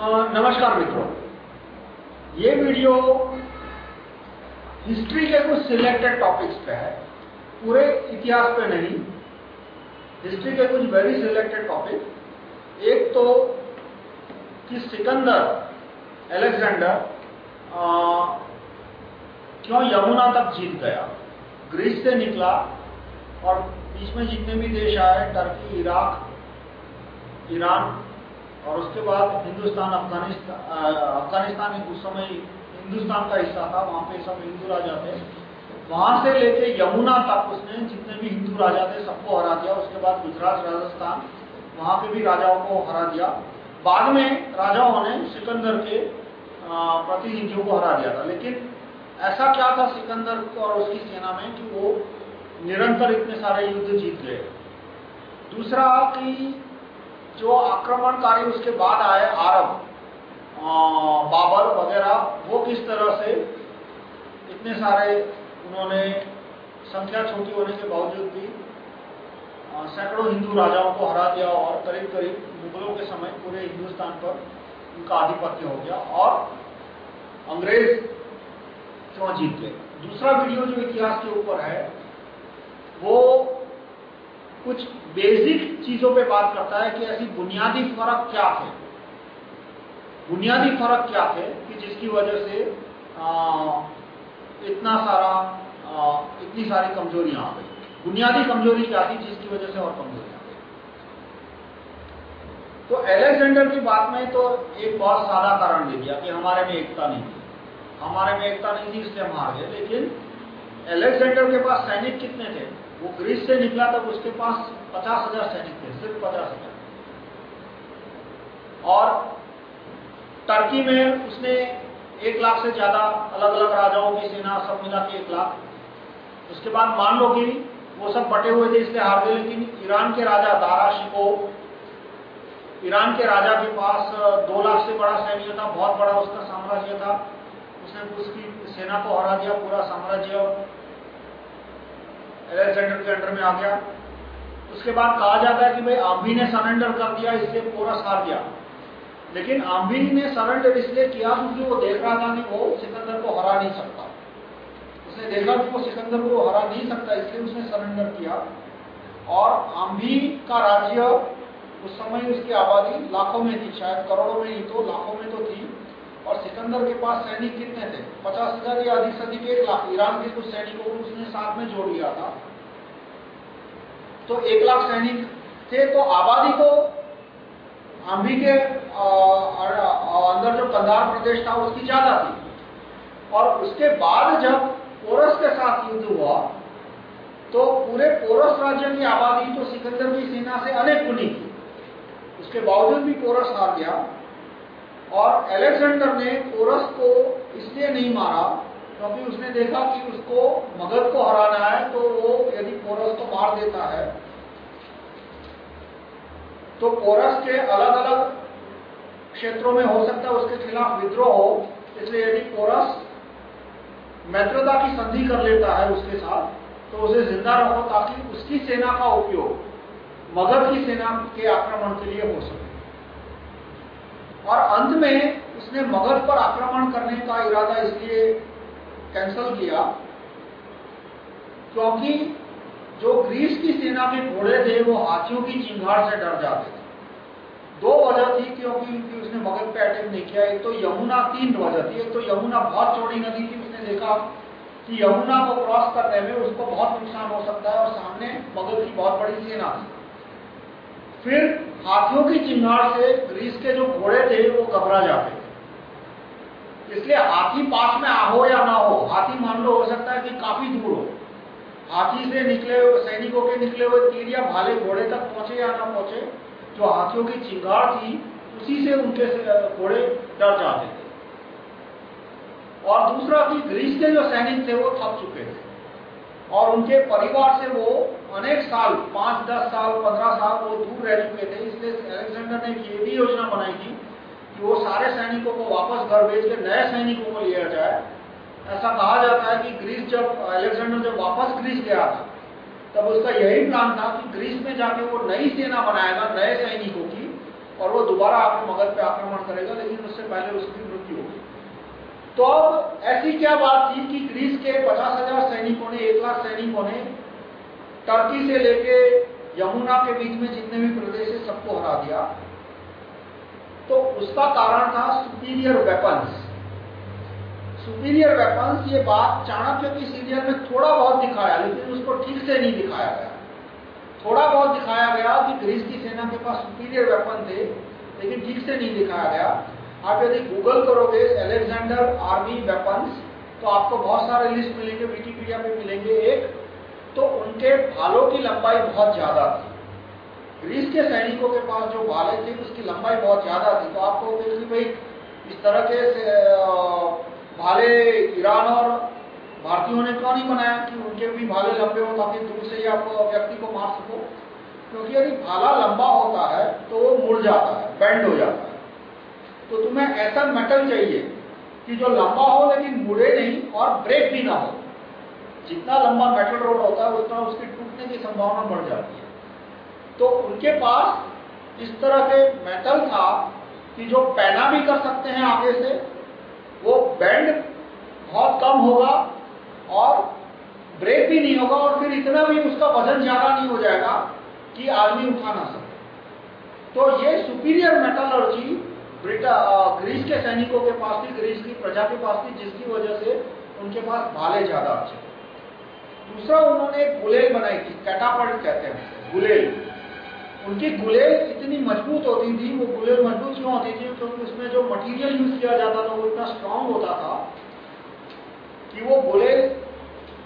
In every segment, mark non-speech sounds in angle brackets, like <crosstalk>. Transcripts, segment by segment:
नमस्कार मित्रों। ये वीडियो हिस्ट्री के कुछ सिलेक्टेड टॉपिक्स पे है। पूरे इतिहास पे नहीं। हिस्ट्री के कुछ वेरी सिलेक्टेड टॉपिक एक तो कि सिकंदर, अलेक्जेंडर क्यों यमुना तक जीत गया? ग्रीस से निकला और बीच में जितने भी देश आए, टर्की, इराक, ईरान और उसके बाद हिंदुस्तान अफ़गानिस्तान अफ़गानिस्तान उस समय हिंदुस्तान का हिस्सा था, वहाँ पे सब हिंदू राजा थे। वहाँ से लेके यमुना तक उसने जितने भी हिंदू राजा थे सबको हरा दिया। उसके बाद गुजरात, राजस्थान, वहाँ पे भी राजाओं को हरा दिया। बाद में राजाओं ने सिकंदर के प्रतिनिधियों को हरा दिया था। लेकिन ऐसा क्या था सिकंदर और उसकी सेना में कि वो निरंतर इतने सारे युद्ध जीत गए? दूसरा कि जो आक्रमणकारी उसके बाद आए, आरब बाबर वगैरह, वो किस तरह से इतने सारे उन्होंने संख्या छोटी होने के बावजूद भी सैकड़ों हिंदू राजाओं को हरा दिया और करीब करीब मुगलों के समय पूरे हिंदुस्तान पर उनका आधिपत्य हो गया और अंग्रेज़ क्यों जीत गए? दूसरा वीडियो जो इतिहास के ऊपर है, वो कुछ बेसिक चीज़ों पे बात करता है कि ऐसी बुनियादी फ़र्क क्या थे। बुनियादी फ़र्क क्या थे कि जिसकी वजह से आ, इतना सारा आ, इतनी सारी कमजोरियाँ आ गई। बुनियादी कमज़ोरी क्या थी जिसकी वजह से और कमज़ोरी आ गई। तो एलेक्जेंडर की बात में तो एक बहुत सादा कारण दे दिया कि हमारे में एकता नहीं थी। हमारे में एकता नहीं थी इसलिए हम हार गए। लेकिन एलेक्जेंडर के पास सैनिक कितने थे? वो ग्रीस से निकला तब उसके पास पचास हज़ार सैनिक थे, सिर्फ़ पचास हज़ार और टर्की में उसने एक लाख से ज़्यादा अलग अलग राजाओं की सेना सब मिला के एक लाख। उसके बाद मान लो कि वो सब बटे हुए थे इसलिए हार गए, लेकिन ईरान के राजा दारा शिको, ईरान के राजा के पास दो लाख से बड़ा सैन्य था, बहुत बड़ा उसका साम्राज्य था। उसने उसकी सेना को हरा दिया, पूरा साम्राज्य एलेक्जेंडर के अंडर में आ गया। उसके बाद कहा जाता है कि भाई आम्भी ने सरेंडर कर दिया, इसलिए पूरा हार गया लेकिन आम्भी ने सरेंडर इसलिए किया क्योंकि वो देख रहा था कि वो सिकंदर को हरा नहीं सकता। उसने देखा कि वो सिकंदर को हरा नहीं सकता, इसलिए उसने सरेंडर किया। और आम्भी का राज्य उस समय उसकी आबादी लाखों में थी, शायद करोड़ों में ही तो लाखों में तो थी। और सिकंदर के पास सैनिक कितने थे? पचास हज़ार या अधिक से अधिक? एक लाख। ईरान के कुछ सैनिकों को उसने साथ में जोड़ लिया था। तो एक लाख सैनिक थे तो आबादी तो आंधी के अंदर जो कंधार प्रदेश था, उसकी ज़्यादा थी। और उसके बाद जब पोरस के साथ युद्ध हुआ तो पूरे पोरस राज्य की आबादी तो सिकंदर की सेना से अनेक गुनी थी। उसके बावजूद भी पोरस हार गया। और अलेक्जेंडर ने पोरस को इसलिए नहीं मारा, क्योंकि उसने देखा कि उसको मगध को हराना है तो वो यदि पोरस को मार देता है तो पोरस के अलग अलग क्षेत्रों में हो सकता है उसके खिलाफ विद्रोह हो। इसलिए यदि पोरस मैत्रता की संधि कर लेता है उसके साथ तो उसे ज़िंदा रखो, ताकि उसकी सेना का उपयोग मगध की सेना के आक्रमण के लिए हो सके। और अंत में उसने मगध पर आक्रमण करने का इरादा इसलिए कैंसिल किया क्योंकि जो ग्रीस की सेना के घोड़े थे, वो हाथियों की चिंगार से डर जाते थे। दो वजह थी क्योंकि उसने मगध पे अटैक नहीं किया। एक तो यमुना, तीन वजह थी। एक तो यमुना बहुत चौड़ी नदी थी, उसने देखा कि यमुना को क्रॉस करने में उसको बहुत नुकसान हो सकता है और सामने मगध की बहुत बड़ी सेना थी। फिर हाथियों की चिंगार से ग्रीस के जो घोड़े थे, वो घबरा जाते थे। इसलिए हाथी पास में हो या ना हो, हाथी मान लो, हो सकता है कि काफ़ी दूर हो। हाथी से निकले हुए, सैनिकों के निकले हुए तीर या भाले घोड़े तक पहुँचे या ना पहुँचे, जो हाथियों की चिंगार थी, उसी से उनके घोड़े डर जाते थे। और दूसरा कि ग्रीस के जो सैनिक थे, वो थक चुके थे। और उनके परिवार से वो अनेक साल, पाँच, दस साल, पंद्रह साल वो दूर रह चुके थे, इसलिए अलेक्जेंडर ने ये भी योजना बनाई थी कि वो सारे सैनिकों को वापस घर भेज के नए सैनिकों को लिया जाए। ऐसा कहा जाता है कि ग्रीस जब अलेक्जेंडर जब वापस ग्रीस गया था, तब उसका यही प्लान था कि ग्रीस में जाके वो नई सेना बनाएगा, नए सैनिकों की, और वो दोबारा आपके मगध पे आक्रमण करेगा, लेकिन उससे पहले उसकी मृत्यु होगी तो अब ऐसी क्या बात थी कि ग्रीस के पचास हज़ार सैनिकों ने, एक लाख सैनिकों ने टर्की से लेके यमुना के बीच में जितने भी प्रदेश है सबको हरा दिया। तो उसका कारण था सुपीरियर वेपन्स सुपीरियर वेपन्स ये बात चाणक्य की सीरियल में थोड़ा बहुत दिखाया, लेकिन उसको ठीक से नहीं दिखाया गया। थोड़ा बहुत दिखाया गया कि ग्रीस की सेना के पास सुपीरियर वेपन थे, लेकिन ठीक से नहीं दिखाया गया। आप यदि गूगल करोगे एलेक्जेंडर आर्मी वेपन्स तो आपको बहुत सारे लिस्ट मिलेंगे विकीपीडिया पे मिलेंगे एक। तो उनके भालों की लंबाई बहुत ज़्यादा थी। ग्रीस के सैनिकों के पास जो भाले थे, उसकी लंबाई बहुत ज़्यादा थी। तो आपको कि भाई, इस तरह के भाले ईरान और भारतीयों ने क्यों नहीं बनाया कि उनके भी भाले लंबे हो ताकि दूर से ही आप व्यक्ति को मार सको? क्योंकि यदि भाला लंबा होता है तो वो मुड़ जाता है बेंड हो जाता है। तो तुम्हें ऐसा मेटल चाहिए कि जो लंबा हो लेकिन मुड़े नहीं और ब्रेक भी ना हो। जितना लंबा मेटल रोड होता है, उतना उसकी टूटने की संभावना बढ़ जाती है। तो उनके पास इस तरह के मेटल था कि जो पैना भी कर सकते हैं आगे से, वो बैंड बहुत कम होगा और ब्रेक भी नहीं होगा और फिर इतना भी उसका वज़न ज़्यादा नहीं हो जाएगा कि आदमी उठा ना सके। तो ये सुपीरियर मेटलर्जी ग्रीस के सैनिकों के पास थी, ग्रीस की प्रजा के पास थी, जिसकी वजह से उनके पास भाले ज़्यादा अच्छे दूसरा, उन्होंने एक गुलेल बनाई थी कैटापल्ट कहते हैं गुलेल। उनकी गुलेल इतनी मज़बूत होती थी, वो गुलेल मज़बूत क्यों होती थी? क्योंकि उसमें जो मटेरियल यूज़ किया जाता था, वो इतना स्ट्रांग होता था कि वो गुलेल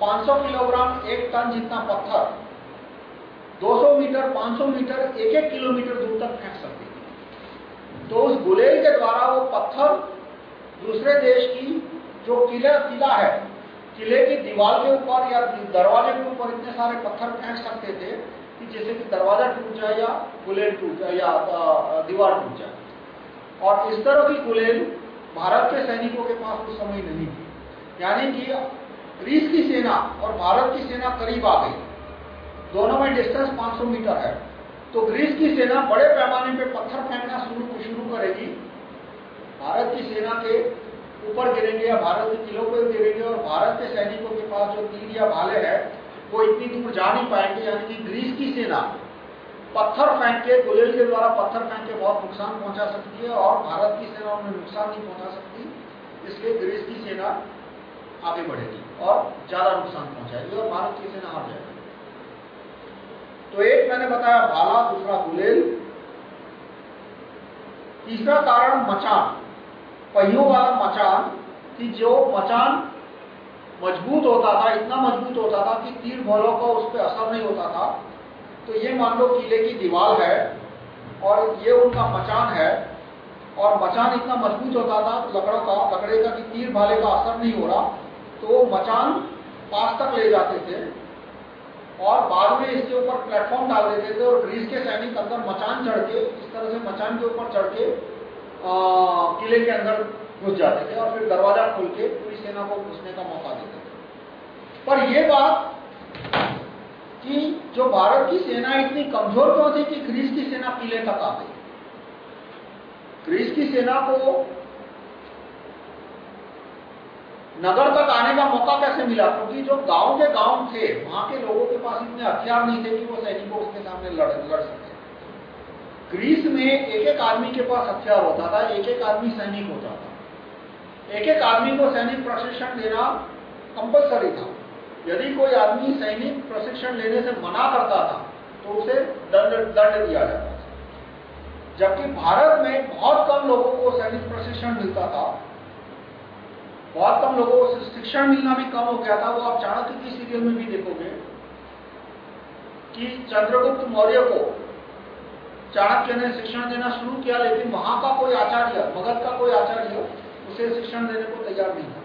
500 किलोग्राम एक टन जितना पत्थर 200 मीटर 500 मीटर एक एक किलोमीटर दूर तक फेंक सकती तो उस गुलेल के द्वारा वो पत्थर दूसरे देश की जो किला किला है, किले की दीवार के ऊपर या दरवाजे के ऊपर इतने सारे पत्थर फेंक सकते थे कि जैसे कि दरवाज़ा टूट जाए या गुलेल टूट जाए या दीवार टूट जाए। और इस तरह की गुलेल भारत के सैनिकों के पास उस समय नहीं थी। यानी कि ग्रीस की सेना और भारत की सेना करीब आ गई। दोनों में डिस्टेंस 500 मीटर है। तो ग्रीस की सेना बड़े पैमाने पे पत्थर फेंकना शुरू शुरू करेगी। भारत की सेना के ऊपर गिरेंगे या भारत के किलों पर गिरेंगे और भारत के सैनिकों के पास जो तीर या भाले हैं, वो इतनी दूर जा नहीं पाएँगे। यानी कि ग्रीस की सेना पत्थर फेंक के, गुलेल के द्वारा पत्थर फेंक के बहुत नुकसान पहुँचा सकती है और भारत की सेना उन्हें नुकसान नहीं पहुँचा सकती। इसलिए ग्रीस की सेना आगे बढ़ेगी और ज़्यादा नुकसान पहुंचाएगी और भारत की सेना हार जाएगी। तो एक मैंने बताया भाला दूसरा गुलेल तीसरा कारण मचान। पहियों वाला मचान कि जो मचान मज़बूत होता था, इतना मज़बूत होता था कि तीर भोलों का उस पर असर नहीं होता था। तो ये मान लो किले की दीवार है और ये उनका मचान है और मचान इतना मज़बूत होता था, लकड़ों का, लकड़े का कि तीर भाले का असर नहीं हो रहा तो मचान पास तक ले जाते थे। और बाद में इसके ऊपर प्लेटफॉर्म डाल देते थे और ग्रीस के सैनिक अंदर मचान चढ़ के, इस तरह से मचान के ऊपर चढ़ के किले के अंदर घुस जाते थे और फिर दरवाज़ा खोल के पूरी सेना को घुसने का मौका देते थे। पर यह बात कि जो भारत की सेना इतनी कमज़ोर क्यों थी कि ग्रीस की सेना किले तक आ गई? ग्रीस की सेना को नगर तक आने का मौका कैसे मिला? क्योंकि जो गाँव के गाँव थे, वहाँ के लोगों के पास इतने हथियार नहीं थे कि वो सैनिकों उसके सामने लड़ लड़ सके। ग्रीस में एक एक आदमी के पास हथियार होता था एक एक आदमी सैनिक होता था। एक एक आदमी को सैनिक प्रशिक्षण देना कंपलसरी था। यदि कोई आदमी सैनिक प्रशिक्षण लेने से मना करता था तो उसे दंड दंड दिया जाता था। जबकि भारत में बहुत कम लोगों को सैनिक प्रशिक्षण मिलता था। बहुत कम लोगों को शिक्षण मिलना भी कम हो गया था। वो आप चाणक्य की सीरियल में भी देखोगे कि चंद्रगुप्त मौर्य को चाणक्य ने शिक्षण देना शुरू किया, लेकिन वहाँ का कोई आचार्य मगध का कोई आचार्य उसे शिक्षण देने को तैयार नहीं था।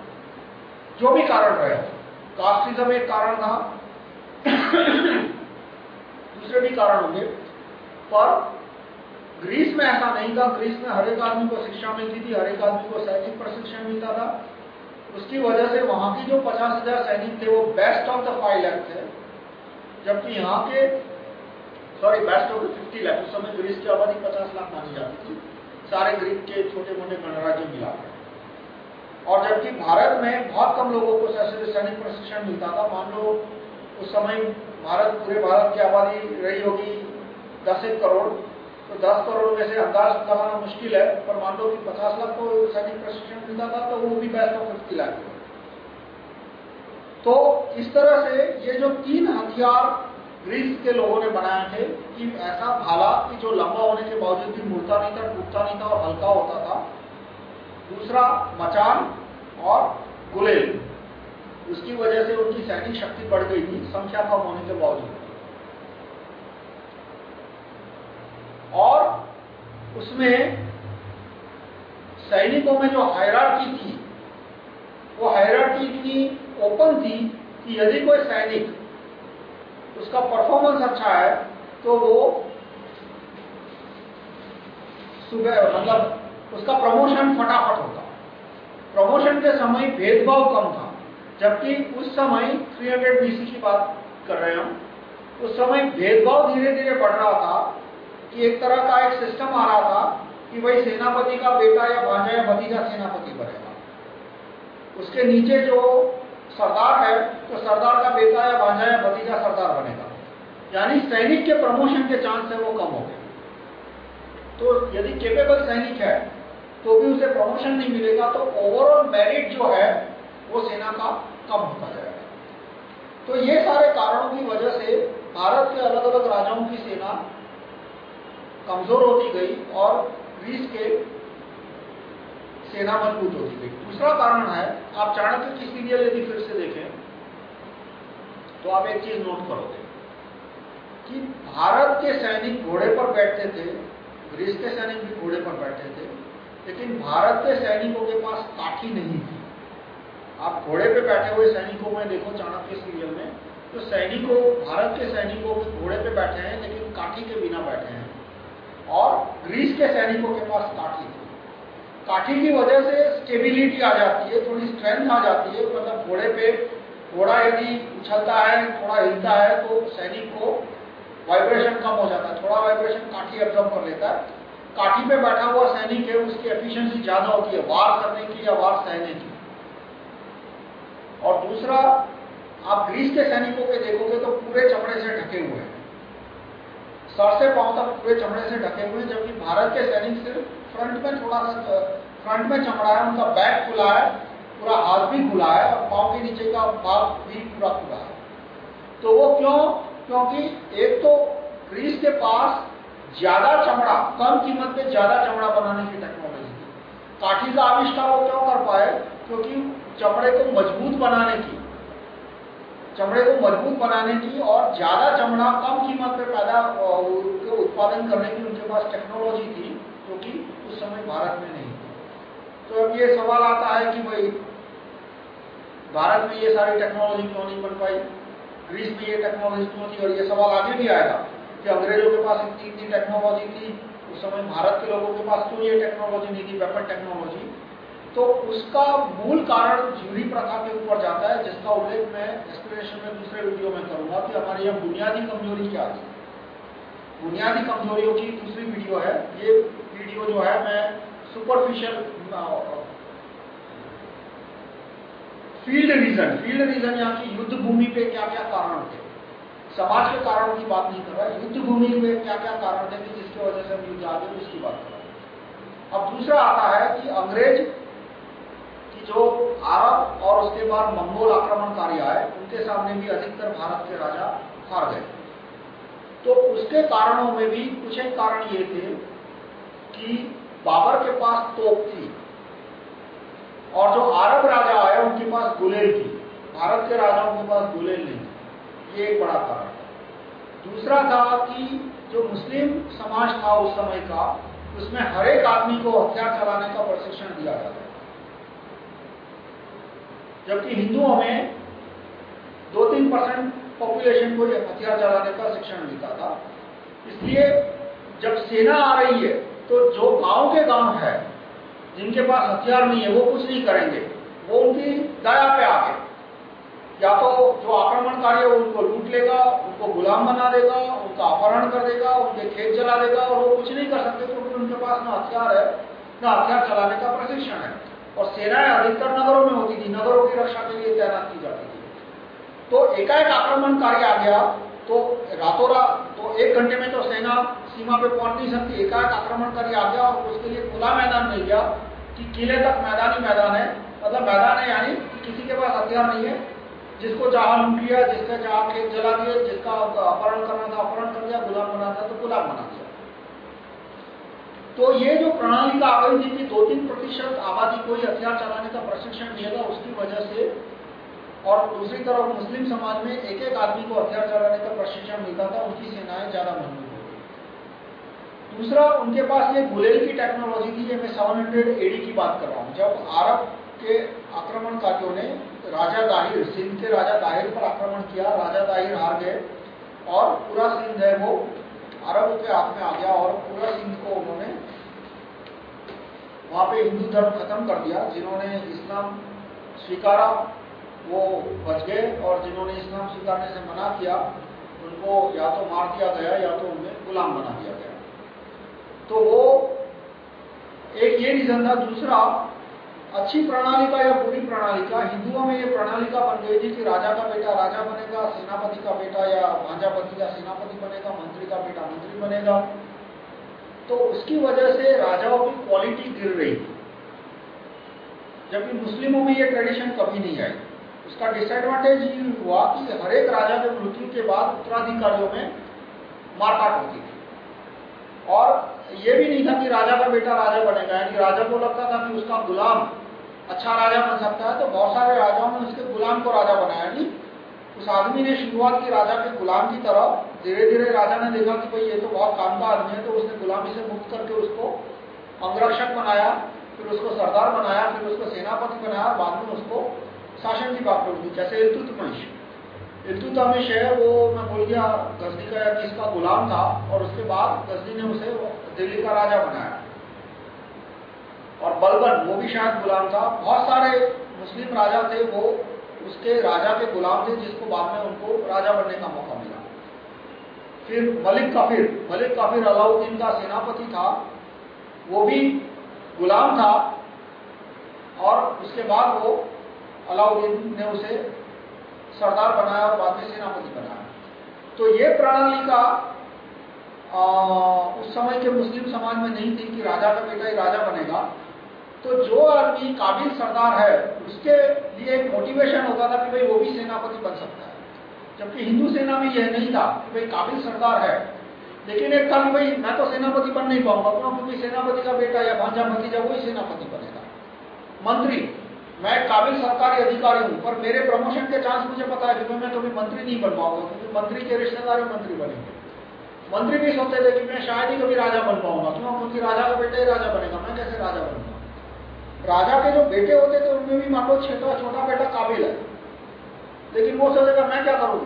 जो भी कारण रहे कास्टिज्म एक कारण था। <coughs> दूसरे भी कारण होंगे। पर ग्रीस में ऐसा नहीं था। ग्रीस में हर एक आदमी को शिक्षा मिलती थी, हर एक आदमी को शैक्षिक प्रशिक्षण मिलता था। उसकी वजह से वहाँ की जो पचास हज़ार सैनिक थे, वो best of the five lakh थे। जबकि यहाँ के sorry best of the fifty lakh उस समय ग्रीस की आबादी पचास लाख मानी जाती थी। सारे ग्रीक के छोटे मोटे गणराज्य मिला और जबकि भारत में बहुत कम लोगों को सैनिक प्रशिक्षण मिलता था। मान लो, उस समय भारत, पूरे भारत की आबादी रही होगी दस एक करोड़। तो दस करोड़ में से अंदाज लगाना मुश्किल है, पर मान लो कि पचास लाख को सैनिक प्रशिक्षण मिलता था तो वो भी ऑफ़ फिफ्टी लाख तो इस तरह से ये जो तीन हथियार ग्रीस के लोगों ने बनाए थे, कि ऐसा भाला कि जो लंबा होने के बावजूद भी मुड़ता नहीं था, टूटता नहीं था और हल्का होता था। दूसरा, मचान और गुलेल। उसकी वजह से उनकी सैनिक शक्ति बढ़ गई थी, संख्या कम होने के बावजूद और उसमें सैनिकों में जो हायरार्की थी, वो हायरार्की इतनी ओपन थी कि यदि कोई सैनिक उसका परफॉर्मेंस अच्छा है तो वो सुबह मतलब उसका प्रमोशन फटाफट होता। प्रमोशन के समय भेदभाव कम था, जबकि उस समय 300 बीसी की बात कर रहे हम, उस समय भेदभाव धीरे धीरे बढ़ रहा था। कि एक तरह का एक सिस्टम आ रहा था कि भाई सेनापति का बेटा या भांजा या भतीजा सेनापति बनेगा उसके नीचे जो सरदार है तो सरदार का बेटा या भांजा या भतीजा सरदार बनेगा। यानी सैनिक के प्रमोशन के चांस है वो कम हो गए। तो यदि केपेबल सैनिक है तो भी उसे प्रमोशन नहीं मिलेगा तो ओवरऑल मेरिट जो है, वो सेना का कम होता जाएगा। तो ये सारे कारणों की वजह से भारत के अलग अलग राजाओं की सेना कमज़ोर होती गई और ग्रीस के सेना मज़बूत होती गई। दूसरा कारण है, आप चाणक्य की सीरियल यदि फिर से देखें तो आप एक चीज़ नोट करोगे कि भारत के सैनिक घोड़े पर बैठते थे, ग्रीस के सैनिक भी घोड़े पर बैठते थे, लेकिन भारत के सैनिकों के पास काठी नहीं थी। आप घोड़े पे बैठे हुए सैनिकों में देखो चाणक्य सीरियल में तो सैनिकों, भारत के सैनिकों घोड़े पे बैठे हैं, लेकिन काठी के बिना बैठे हैं। और ग्रीस के सैनिकों के पास काठी थी। काठी की वजह से स्टेबिलिटी आ जाती है, थोड़ी स्ट्रेंथ आ जाती है मतलब घोड़े पे घोड़ा यदि उछलता है, थोड़ा हिलता है तो सैनिक को वाइब्रेशन कम हो जाता है, थोड़ा वाइब्रेशन काठी एब्जॉर्ब कर लेता है। काठी पे बैठा हुआ सैनिक है, उसकी एफिशिएंसी ज़्यादा होती है, वार करने की या वार सहने की। और दूसरा, आप ग्रीस के सैनिकों के देखोगे तो पूरे चमड़े से ढके हुए हैं। सर से पाँव तक पूरे चमड़े से ढके हुए, जबकि भारत के सैनिक सिर्फ़ फ्रंट में थोड़ा सा फ्रंट में चमड़ा है, उनका बैक खुला है, पूरा हाथ भी खुला है, और पाँव के नीचे का भाग भी पूरा खुला है। तो वो क्यों? क्योंकि एक तो ग्रीस के पास ज़्यादा चमड़ा, कम कीमत में ज़्यादा चमड़ा बनाने की टेक्नोलॉजी थी। काठी का आविष्कार वो क्यों कर पाए? क्योंकि चमड़े को मज़बूत बनाने की। चमड़े को मज़बूत बनाने की और ज़्यादा चमड़ा कम कीमत पे पैदा उत्पादन करने की उनके पास टेक्नोलॉजी थी क्योंकि उस समय भारत में नहीं तो अब ये सवाल आता है कि भाई, भारत में ये सारी टेक्नोलॉजी क्यों नहीं बन पाई? ग्रीस में ये टेक्नोलॉजी क्यों थी? और ये सवाल आगे भी आएगा कि अंग्रेज़ों के पास इतनी इतनी टेक्नोलॉजी थी, उस समय भारत के लोगों के पास क्यों ये टेक्नोलॉजी नहीं थी वेपन टेक्नोलॉजी तो उसका मूल कारण ज्यूरी प्रथा के ऊपर जाता है, जिसका उल्लेख मैं एक्सप्लेनेशन में दूसरे वीडियो में करूँगा कि हमारी यह बुनियादी कमज़ोरी क्या थी। बुनियादी कमजोरियों की दूसरी वीडियो है। ये वीडियो जो है, मैं superficial field region field region यहाँ की युद्ध भूमि पे क्या क्या कारण थे। समाज के कारणों की बात नहीं कर रहा, युद्ध भूमि में क्या क्या कारण थे जिसकी वजह से हम युद्ध आगे उसकी बात कर रहे अब दूसरा आता है कि अंग्रेज़ जो अरब और उसके बाद मंगोल आक्रमणकारी आए, उनके सामने भी अधिकतर भारत के राजा हार गए। तो उसके कारणों में भी कुछ एक कारण ये थे कि बाबर के पास तोप थी और जो अरब राजा आए, उनके पास गुलेल थी। भारत के राजाओं के पास गुलेल नहीं थी। ये एक बड़ा कारण दूसरा था कि जो मुस्लिम समाज था उस समय का, उसमें हर एक आदमी को हथियार चलाने का प्रशिक्षण दिया जाता जबकि हिंदुओं में दो तीन परसेंट पॉपुलेशन को हथियार चलाने का शिक्षण मिलता था। इसलिए जब सेना आ रही है तो जो गाँव के गाँव है, जिनके पास हथियार नहीं है, वो कुछ नहीं करेंगे। वो उनकी दया पे आके या तो जो आक्रमणकारी है उनको लूट लेगा, उनको गुलाम बना देगा, उनका अपहरण कर देगा, उनके खेत जला देगा, और वो कुछ नहीं कर सकते क्योंकि उनके पास ना हथियार है, ना हथियार चलाने का प्रशिक्षण है। और सेनाएँ अधिकतर नगरों में होती थी। नगरों की रक्षा के लिए तैनात की जाती थी। तो एकाएक आक्रमणकारी आ गया तो रातों रात तो एक घंटे में तो सेना सीमा पे पहुँच नहीं सकती। एकाएक आक्रमणकारी आ गया और उसके लिए खुला मैदान मिल गया कि किले तक मैदानी मैदान है। मतलब मैदान है यानी कि किसी के पास हथियार नहीं है, जिसको चाह लूट लिया, जिसका चाह खेत जला दिया, जिसका अपहरण करना था, अपहरण कर दिया गुलाम बना था तो गुलाम बना दिया। तो ये जो प्रणाली का आ गई थी कि दो तीन प्रतिशत आबादी को ही हथियार चलाने का प्रशिक्षण मिलेगा उसकी वजह से और दूसरी तरफ़ मुस्लिम समाज में एक एक आदमी को हथियार चलाने का प्रशिक्षण मिलता था, उनकी सेनाएँ ज़्यादा मज़बूत हो दूसरा, उनके पास ये गुलेल की टेक्नोलॉजी थी मैं सेवन हंड्रेड एडी की बात कर रहा हूँ। जब अरब के आक्रमणकारियों ने राजा दाहिर, सिंध के राजा दाहिर पर आक्रमण किया, राजा दाहिर हार गए और पूरा सिंध है वो अरबों के हाथ में आ गया और पूरा सिंध को उन्होंने वहाँ पे हिंदू धर्म खत्म कर दिया, जिन्होंने इस्लाम स्वीकारा, वो बच गए और जिन्होंने इस्लाम स्वीकारने से मना किया, उनको या तो मार दिया गया या तो उन्हें गुलाम बना दिया गया। तो वो एक ये रीजन था। दूसरा, अच्छी प्रणाली का या बुरी प्रणाली का, हिंदुओं में ये प्रणाली का बन गई थी कि राजा का बेटा राजा बनेगा, सेनापति का बेटा या भांजापति का सेनापति बनेगा, मंत्री का बेटा मंत्री बनेगा। तो उसकी वजह से राजाओं की क्वालिटी गिर रही थी। जबकि मुस्लिमों में ये ट्रेडिशन कभी नहीं आई। उसका डिसएडवांटेज ये हुआ कि हर एक राजा के मृत्यु के बाद उत्तराधिकारियों में मारकाट होती थी। और ये भी नहीं था कि राजा का बेटा राजा बनेगा, यानी राजा को लगता था कि उसका गुलाम अच्छा राजा बन सकता है तो बहुत सारे राजाओं ने उसके गुलाम को राजा बनाया। नहीं उस आदमी ने शुरुआत की राजा के गुलाम की तरह। धीरे धीरे राजा ने देखा कि भाई ये तो बहुत काम का आदमी है तो उसने गुलामी से मुक्त करके उसको अंगरक्षक बनाया, फिर उसको सरदार बनाया, फिर उसको सेनापति बनाया बाद में उसको शासन की बात करूँगी जैसे इलतुतमिश इलतुतमिश है, वो मैं बोल गया गजनी का या किसका गुलाम था, और उसके बाद गजनी ने उसे दिल्ली का राजा बनाया। और बलबन, वो भी शायद गुलाम था। बहुत सारे मुस्लिम राजा थे, वो उसके राजा के गुलाम थे जिसको बाद में उनको राजा बनने का मौका मिला। फिर मलिक काफिर मलिक काफिर अलाउद्दीन का सेनापति था। वो भी गुलाम था और उसके बाद वो अलाउद्दीन ने उसे सरदार बनाया और बाद में सेनापति बनाया। तो ये प्रणाली का आ, उस समय के मुस्लिम समाज में नहीं थी कि राजा का बेटा ही राजा बनेगा। तो जो आदमी काबिल सरदार है, उसके लिए एक मोटिवेशन होता था कि भाई वो भी सेनापति बन सकता है। जबकि हिंदू सेना में यह नहीं था कि भाई काबिल सरदार है। लेकिन एक था कि भाई मैं तो सेनापति बन नहीं पाऊँगा, क्यों? क्योंकि सेनापति का बेटा या भांजा भतीजा वही सेनापति बनेगा। मंत्री, मैं काबिल सरकारी अधिकारी हूँ, पर मेरे प्रमोशन के चांस मुझे पता है कि मैं कभी मंत्री नहीं बन पाऊँगा, क्योंकि मंत्री के रिश्तेदार मंत्री बनेंगे। मंत्री भी सोचते थे कि मैं शायद ही कभी राजा बन पाऊँगा, क्यों? क्योंकि राजा का बेटा ही राजा बनेगा, मैं कैसे राजा बनूँगा राजा के जो बेटे होते थे उनमें भी मान लो छोटा छोटा बेटा काबिल है। लेकिन वो सोचेगा मैं क्या करूँ?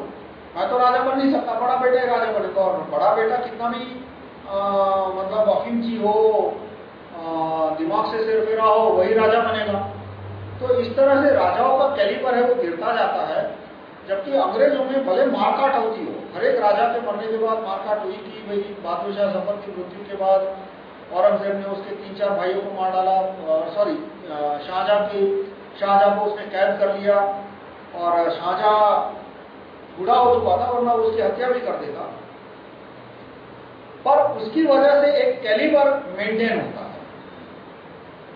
मैं तो राजा बन नहीं सकता बड़ा बेटा ही राजा बनेगा और बड़ा बेटा कितना भी आ, मतलब अफीम जी हो दिमाग से सिर फेरा हो वही राजा बनेगा। तो इस तरह से राजाओं का कैलिपर है वो गिरता जाता है। जबकि अंग्रेज़ों में भले मारकाट होती हो हर एक राजा के मरने के बाद मारकाट हुई कि भाई बहादुर शाह ज़फ़र की मृत्यु के बाद औरंगज़ेब ने उसके तीन चार भाइयों को मार डाला सॉरी शाहजहां की, शाहजहां को उसने कैद कर लिया और शाहजहां बूढ़ा हो चुका था वरना उसकी हत्या भी कर देता। पर उसकी वजह से एक कैलिबर मेंटेन होता है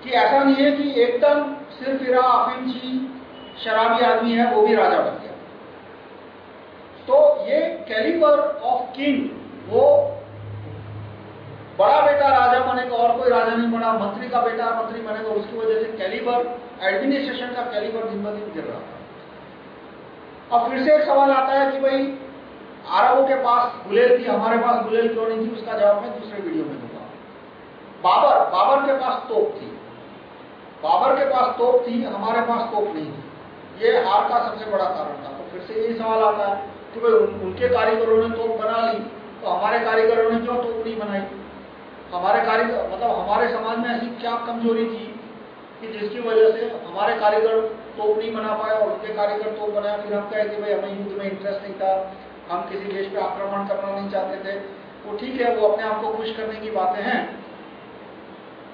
कि ऐसा नहीं है कि एकदम सिर्फ़ फिरा अफीमची शराबी आदमी है, वो भी राजा बन गया। तो ये कैलिबर ऑफ़ किंग वो बड़ा बेटा राजा बनेगा, और कोई राजा नहीं बना, मंत्री का बेटा मंत्री बनेगा उसकी वजह से कैलिबर एडमिनिस्ट्रेशन का कैलिबर दिन ब दिन गिर रहा था। अब फिर से एक सवाल आता है कि भाई अरबों के पास गुलेल थी, हमारे पास गुलेल क्यों नहीं थी? उसका जवाब मैं दूसरे वीडियो में दूँगा। बाबर बाबर के पास तोप थी। बाबर के पास तोप थी, हमारे पास तोप नहीं थी। ये हार का सबसे बड़ा कारण था। तो फिर से यही सवाल आता है कि भाई उनके कारीगरों ने तोप बना ली तो हमारे कारीगरों ने क्यों तोप नहीं बनाई? हमारे कारीगर मतलब हमारे समाज में ऐसी क्या कमज़ोरी थी कि जिसकी वजह से हमारे कारीगर तोप नहीं बना पाए और उनके कारीगर तोप बनाया फिर हम कहे कि भाई हमें युद्ध में इंटरेस्ट नहीं था, हम किसी देश पे आक्रमण करना नहीं चाहते थे। वो ठीक है, वो अपने आप को खुश करने की बातें हैं।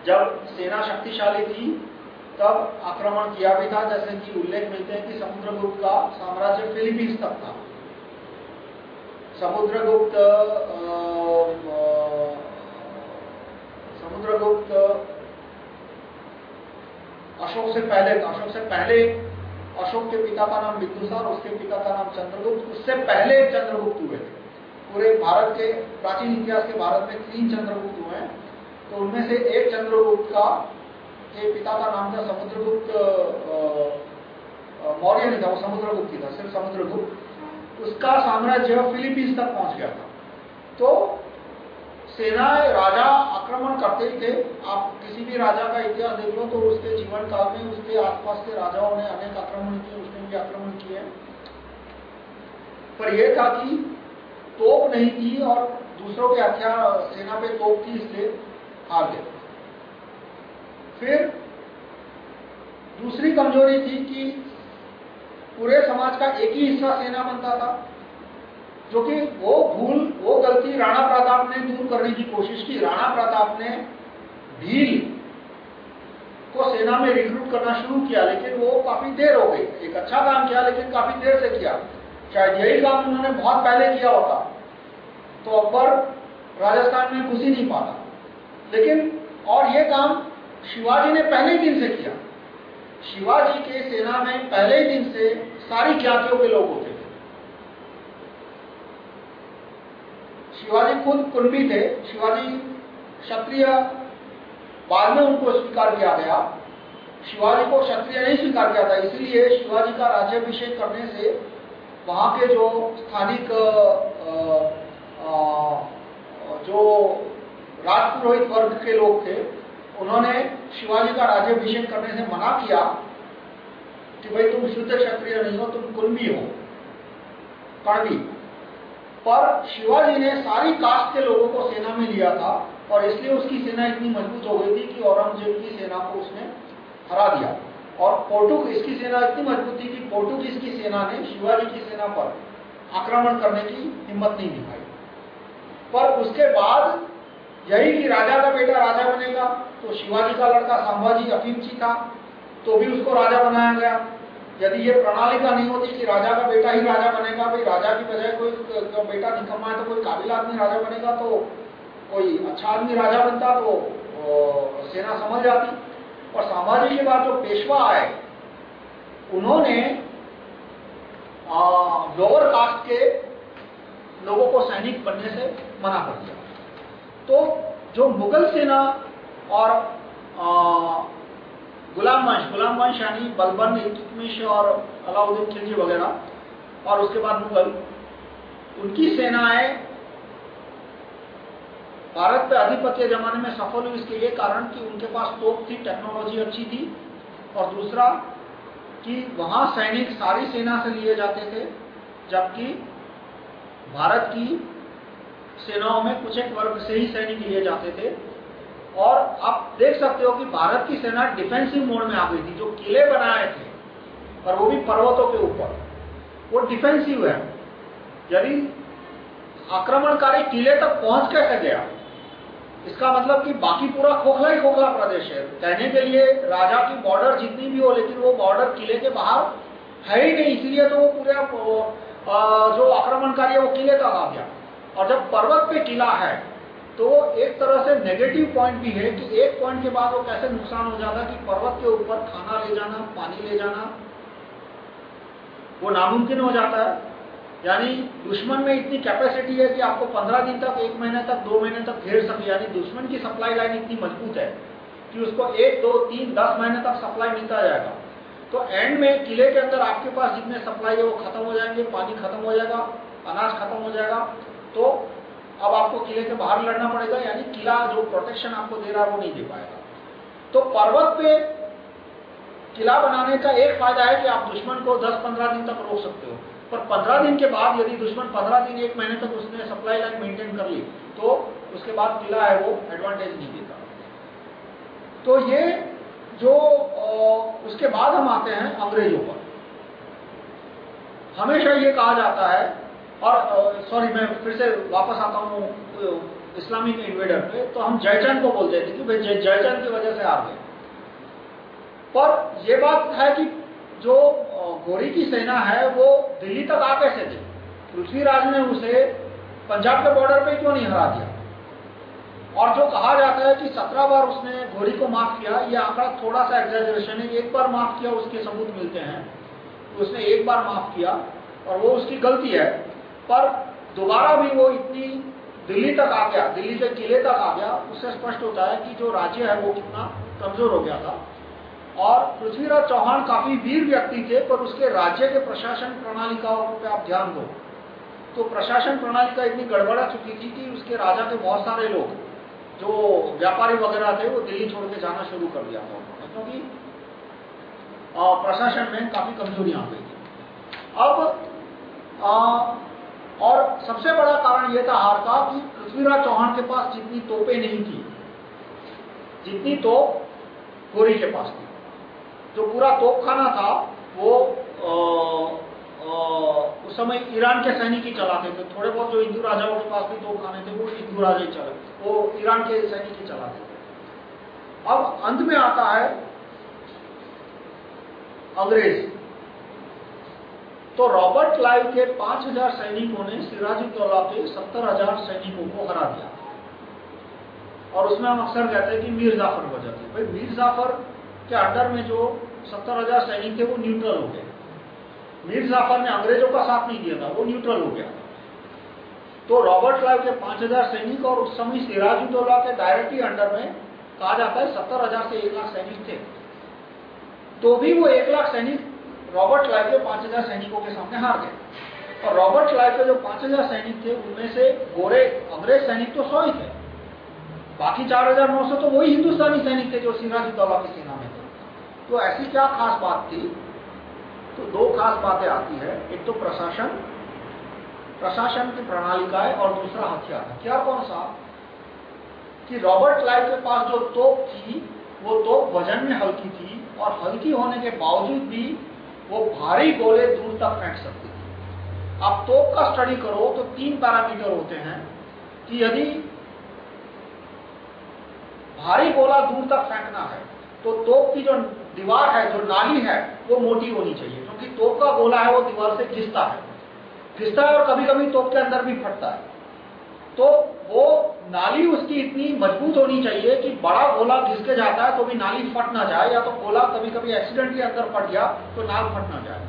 जब सेना शक्तिशाली थी, तब आक्रमण किया भी था, जैसे कि उल्लेख मिलते हैं कि समुद्रगुप्त का साम्राज्य फिलीपींस तक था। समुद्रगुप्त समुद्रगुप्त अशोक से पहले, अशोक से पहले अशोक के पिता का नाम बिंदुसार उसके पिता का नाम चंद्रगुप्त। उससे पहले चंद्रगुप्त हुए थे। पूरे भारत के, प्राचीन इतिहास के भारत में तीन चंद्रगुप्त हुए हैं। तो उनमें से एक चंद्रगुप्त का, के पिता का नाम था समुद्रगुप्त मौर्य नहीं था, वो समुद्रगुप्त ही था, सिर्फ़ समुद्रगुप्त। उसका साम्राज्य फिलीपींस तक पहुँच गया था। तो सेना राजा आक्रमण करते ही थे। आप किसी भी राजा का इतिहास देख लो तो उसके जीवन काल में उसके आसपास के राजाओं ने अनेक आक्रमण किए, उसने भी आक्रमण किए। पर यह था कि तोप नहीं थी और दूसरों के हथियार, सेना पे तोप थी इसलिए हार गए। फिर दूसरी कमज़ोरी थी कि पूरे समाज का एक ही हिस्सा सेना बनता था। जो कि वो भूल, वो गलती राणा प्रताप ने दूर करने की कोशिश की। राणा प्रताप ने भील को सेना में रिक्रूट करना शुरू किया, लेकिन वो काफ़ी देर हो गई। एक अच्छा काम किया, लेकिन काफ़ी देर से किया। शायद यही काम उन्होंने बहुत पहले किया होता तो अकबर राजस्थान में घुस ही नहीं पाता। लेकिन, और ये काम शिवाजी ने पहले दिन से किया। शिवाजी के सेना में पहले दिन से सारी जातियों के लोग होते शिवाजी खुद कुंभी थे, शिवाजी क्षत्रिय बाद में उनको स्वीकार किया गया। शिवाजी को क्षत्रिय नहीं स्वीकार किया था, इसलिए शिवाजी का राज्यभिषेक करने से वहाँ के जो स्थानिक जो राजपुरोहित वर्ग के लोग थे, उन्होंने शिवाजी का राज्यभिषेक करने से मना किया कि भाई तुम शुद्ध क्षत्रिय नहीं हो, तुम कुंभी हो कणवी पर शिवाजी ने सारी कास्ट के लोगों को सेना में लिया था और इसलिए उसकी सेना इतनी मज़बूत हो गई थी कि औरंगज़ेब की सेना को उसने हरा दिया। और पोर्टुग इसकी सेना इतनी मज़बूत थी कि पोर्टुगीज की सेना ने शिवाजी की सेना पर आक्रमण करने की हिम्मत नहीं दिखाई। पर उसके बाद यही कि राजा का बेटा राजा बनेगा तो शिवाजी का लड़का संभाजी अफीमची था तो भी उसको राजा बनाया गया। यदि ये प्रणालिका नहीं होती कि राजा का बेटा ही राजा बनेगा, भाई राजा की बजाय कोई बेटा निकम्मा है तो कोई काबिल आदमी राजा बनेगा तो कोई अच्छा आदमी राजा बनता तो सेना समझ जाती। और सामाजिक के बाद जो पेशवा आए, उन्होंने लोअर कास्ट के लोगों को सैनिक बनने से मना कर दिया। तो जो मुगल सेना और गुलाम वंश गुलाम वंश यानी बलबन इल्तुतमिश और अलाउद्दीन खिलजी वगैरह, और उसके बाद मुगल। उनकी सेनाएँ भारत पे आधिपत्य जमाने में सफल हुई इसके ये कारण कि उनके पास तोप थी, टेक्नोलॉजी अच्छी थी, और दूसरा कि वहाँ सैनिक सारी सेना से लिए जाते थे, जबकि भारत की सेनाओं में कुछ एक वर्ग से ही सैनिक लिए जाते थे। और आप देख सकते हो कि भारत की सेना डिफेंसिव मोड में आ गई थी, जो किले बनाए थे, और वो भी पर्वतों के ऊपर। वो डिफेंसिव है। यदि आक्रमणकारी किले तक पहुँच कैसे गया? इसका मतलब कि बाकी पूरा खोखला ही खोखला प्रदेश है। कहने के लिए राजा की बॉर्डर जितनी भी हो, लेकिन वो बॉर्डर किले के बाहर है ही नहीं, इसलिए तो वो पूरा जो आक्रमणकारी है, वो किले तक आ गया। और जब पर्वत पे किला है तो एक तरह से नेगेटिव पॉइंट भी है कि एक पॉइंट के बाद वो कैसे नुकसान हो जाता कि पर्वत के ऊपर खाना ले जाना, पानी ले जाना, वो नामुमकिन हो जाता है। यानी दुश्मन में इतनी कैपेसिटी है कि आपको 15 दिन तक, एक महीने तक, दो महीने तक घेर सके। यानी दुश्मन की सप्लाई लाइन इतनी मज़बूत है कि उसको एक, दो, तीन, दस महीने तक सप्लाई मिलता जाएगा। तो एंड में, किले के अंदर आपके पास जितने सप्लाई है वो खत्म हो जाएँगे, पानी खत्म हो जाएगा, अनाज खत्म हो जाएगा। तो अब आपको किले के बाहर लड़ना पड़ेगा, यानी किला जो प्रोटेक्शन आपको दे रहा है वो नहीं दे पाएगा। तो पर्वत पे किला बनाने का एक फ़ायदा है कि आप दुश्मन को 10-15 दिन तक रोक सकते हो। पर 15 दिन के बाद यदि दुश्मन 15 दिन, एक महीने तक उसने सप्लाई लाइन मेंटेन कर ली तो उसके बाद किला है वो एडवांटेज नहीं देता। तो ये जो उसके बाद हम आते हैं अंग्रेज़ों पर। हमेशा ये कहा जाता है और सॉरी मैं फिर से वापस आता हूँ इस्लामिक इन्वेडर पे तो हम जयचंद को बोलते थे कि भाई जयचंद की वजह से आ गए। पर ये बात है कि जो गोरी की सेना है, वो दिल्ली तक आ कैसे थी। पृथ्वीराज ने उसे पंजाब के बॉर्डर पे क्यों नहीं हरा दिया? और जो कहा जाता है कि सत्रह बार उसने घोड़ी को माफ़ किया, ये आंकड़ा थोड़ा सा एग्जेजरेशन है एक बार माफ़ किया, उसके सबूत मिलते हैं। उसने एक बार माफ़ किया, और वो उसकी गलती है। पर दोबारा भी वो इतनी दिल्ली तक आ गया, दिल्ली के किले तक आ गया, उससे स्पष्ट होता है कि जो राज्य है वो कितना कमज़ोर हो गया था। और पृथ्वीराज चौहान काफ़ी वीर व्यक्ति थे, पर उसके राज्य के प्रशासन प्रणाली का पे आप ध्यान दो। तो प्रशासन प्रणाली का इतनी गड़बड़ा चुकी थी कि उसके राजा के बहुत सारे लोग, जो व्यापारी वगैरह थे, वो दिल्ली छोड़ के जाना शुरू कर दिया था क्योंकि प्रशासन में काफ़ी कमजोरियाँ आ गई थी। अब और सबसे बड़ा कारण यह था हार का कि पृथ्वीराज चौहान के पास जितनी तोपें नहीं थी जितनी तोप गोरी के पास थी। जो पूरा तोपखाना था वो आ, आ, उस समय ईरान के सैनिक ही चलाते थे। थोड़े बहुत जो हिंदू राजाओं के पास भी दो खाने थे वो हिंदू राजा ही चला वो ईरान के सैनिक ही चलाते थे। अब अंत में आता है अंग्रेज़। तो रॉबर्ट क्लाइव के 5000 सैनिकों ने सिराजुद्दौला के 70000 सैनिकों को हरा दिया। और उसमें हम अक्सर कहते हैं कि मीर जाफ़र वजह थे भाई, मीर जाफ़र के अंडर में जो 70000 सैनिक थे, वो न्यूट्रल हो गए। मीर जाफ़र ने अंग्रेज़ों का साथ नहीं दिया था, वो न्यूट्रल हो गया। तो रॉबर्ट क्लाइव के 5000 सैनिक और उस समय सिराजुद्दौला के डायरेक्टली अंडर में कहा जाता है सत्तर हज़ार से एक लाख सैनिक थे। तो भी वो एक लाख सैनिक रॉबर्ट क्लाइव के 5000 सैनिकों के सामने हार गए। और रॉबर्ट के जो 5000 सैनिक थे, उनमें से गोरे, अंग्रेज़ सैनिक तो सौ ही थे। बाकी 4900 तो वही हिंदुस्तानी सैनिक थे जो सिराजुद्दौला की सेना में थे। तो ऐसी क्या खास बात थी? तो दो खास बातें आती है। एक तो प्रशासन प्रशासन की प्रणाली का है और दूसरा हथियार। हथियार कौन सा? कि रॉबर्ट क्लाइव के पास जो तोप थी, वो तोप वज़न में हल्की थी और हल्की होने के बावजूद भी वो भारी गोले दूर तक फेंक सकती थी। आप तोप का स्टडी करो तो तीन पैरामीटर होते हैं कि यदि भारी गोला दूर तक फेंकना है तो तोप की जो दीवार है, जो नाली है, वो मोटी होनी चाहिए, क्योंकि तोप का गोला है वो दीवार से घिसता है। घिसता है और कभी कभी तोप के अंदर भी फटता है। तो वो नाली उसकी इतनी मज़बूत होनी चाहिए कि बड़ा गोला घिस के जाता है तो भी नाली फट ना जाए, या तो गोला कभी कभी एक्सीडेंटली अंदर फट गया तो नाल फट ना जाए।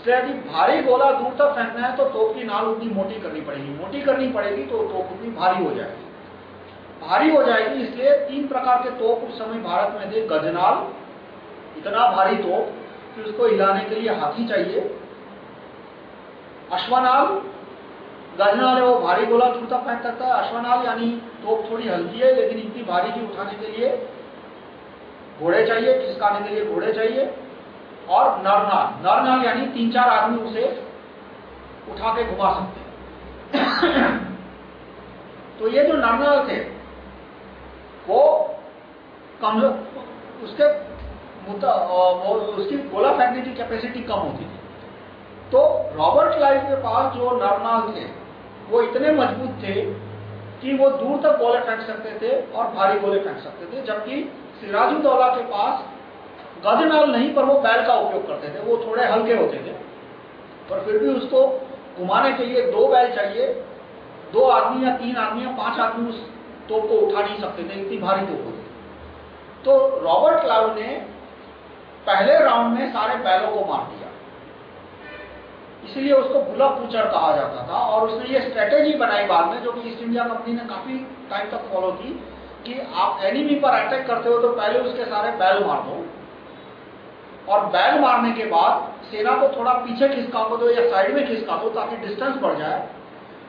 इसलिए यदि भारी गोला दूर तक फेंकना है तो तोप की नाल उतनी मोटी करनी पड़ेगी। मोटी करनी पड़ेगी तो तोप उतनी भारी हो जाएगी। भारी हो जाएगी इसलिए तीन प्रकार के तोप उस समय भारत में थे, गजनाल, इतना भारी तोप कि उसको हिलाने के लिए हाथी चाहिए, अश्वनाल गजनाल है वो भारी गोला जूता सकता है अश्वनाल यानी तोप थोड़ी हल्की है, लेकिन इतनी भारी की उठाने के लिए। घोड़े चाहिए, खिसकाने के लिए घोड़े चाहिए। और नरनाल नरनाल यानी तीन चार आदमी उसे उठा के घुमा सकते हैं। <coughs> तो ये जो नरनाल थे, वो कमज़ोर उसके उसकी गोला फेंकने की कैपेसिटी कम होती थी। तो रॉबर्ट क्लाइव के पास जो नरनाल थे वो इतने मज़बूत थे कि वो दूर तक गोले फेंक सकते थे और भारी गोले फेंक सकते थे, जबकि सिराजुद्दौला के पास गजनाल नहीं, पर वो बैल का उपयोग करते थे। वो थोड़े हल्के होते थे। पर फिर भी उसको घुमाने के लिए दो बैल चाहिए। दो आदमी या तीन आदमी या पाँच आदमी उस तोप को उठा नहीं सकते थे, इतनी भारी तोप होती तो रॉबर्ट क्लाउड ने पहले राउंड में सारे बैलों को मार दिया। इसलिए उसको बुला पूचर कहा जाता था और उसने ये स्ट्रेटेजी बनाई बाद में जो कि ईस्ट इंडिया कंपनी ने काफ़ी टाइम तक फॉलो की कि आप एनिमी पर अटैक करते हो तो पहले उसके सारे बैल मार दो। और बैल मारने के बाद सेना को थोड़ा पीछे खिसका दो या साइड में खिसका दो ताकि डिस्टेंस बढ़ जाए।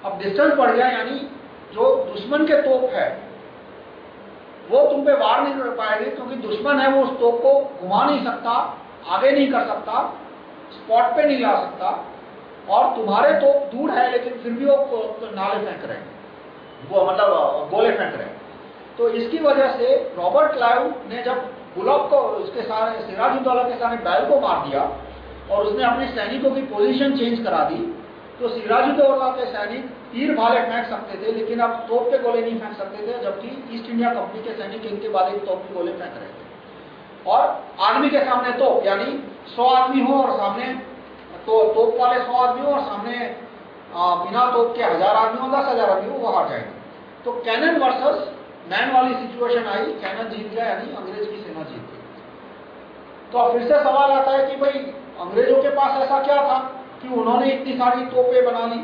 अब डिस्टेंस बढ़ गया यानी जो दुश्मन के तोप है, वो तुम पे वार नहीं कर पाएँगे क्योंकि दुश्मन है वो उस तोप को घुमा नहीं सकता, आगे नहीं कर सकता स्पॉट पे नहीं ला सकता। और तुम्हारे तो दूर है, लेकिन फिर भी वो नाले फेंक रहे हैं। वो मतलब गोले फेंक रहे हैं। तो इसकी वजह से रॉबर्ट क्लाइव ने जब गुलाब को उसके सारे सिराजुद्दौला के सामने बैल को मार दिया, और उसने अपने सैनिकों की पोजीशन चेंज करा दी तो सिराजुद्दौला के सैनिक तीर भाले फेंक सकते थे, लेकिन अब तोप के गोले नहीं फेंक सकते थे, जबकि ईस्ट इंडिया कंपनी के सैनिक इनके बाद एक तोप के गोले फेंक रहे थे। और आर्मी के सामने तोप, यानी सौ आदमी हो और सामने तो तोप वाले सौ आदमी और सामने बिना तोप के हज़ार आदमी हो दस हज़ार आदमी वो हार जाएँगे। तो कैनन वर्सेस मैन वाली सिचुएशन आई, कैनन जीत गया, यानी अंग्रेज़ की सेना जीत गई। तो फिर से सवाल आता है कि भाई, अंग्रेज़ों के पास ऐसा क्या था कि उन्होंने इतनी सारी तोपे बना ली?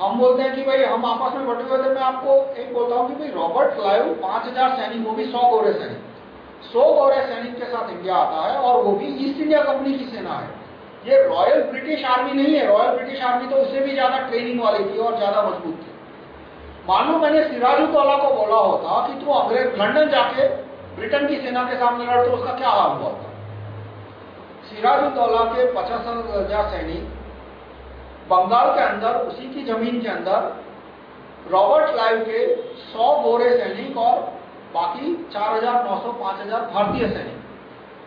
हम बोलते हैं कि भाई, हम आपस में बटे हुए थे। मैं आपको एक बोलता हूँ कि भाई, रॉबर्ट क्लाइव पाँच हज़ार सैनिक वो भी सौ गौरे सैनिक। सौ गौरे सैनिक के साथ इंडिया आता है और वो भी ईस्ट इंडिया कंपनी की सेना है। ये रॉयल ब्रिटिश आर्मी नहीं है। रॉयल ब्रिटिश आर्मी तो उससे भी ज़्यादा ट्रेनिंग वाली थी और ज़्यादा मज़बूत थी। मानो मैंने सिराजुद्दौला को बोला होता कि तू अंग्रेज़ लंदन जाके ब्रिटेन की सेना के सामने लड़ तो उसका क्या हाल हुआ था? सिराजुद्दौला के पचास हज़ार सैनिक बंगाल के अंदर उसी की ज़मीन के अंदर रॉबर्ट लाइव के 100 गोरे सैनिक और बाकी 4,900 5,000 भारतीय सैनिक।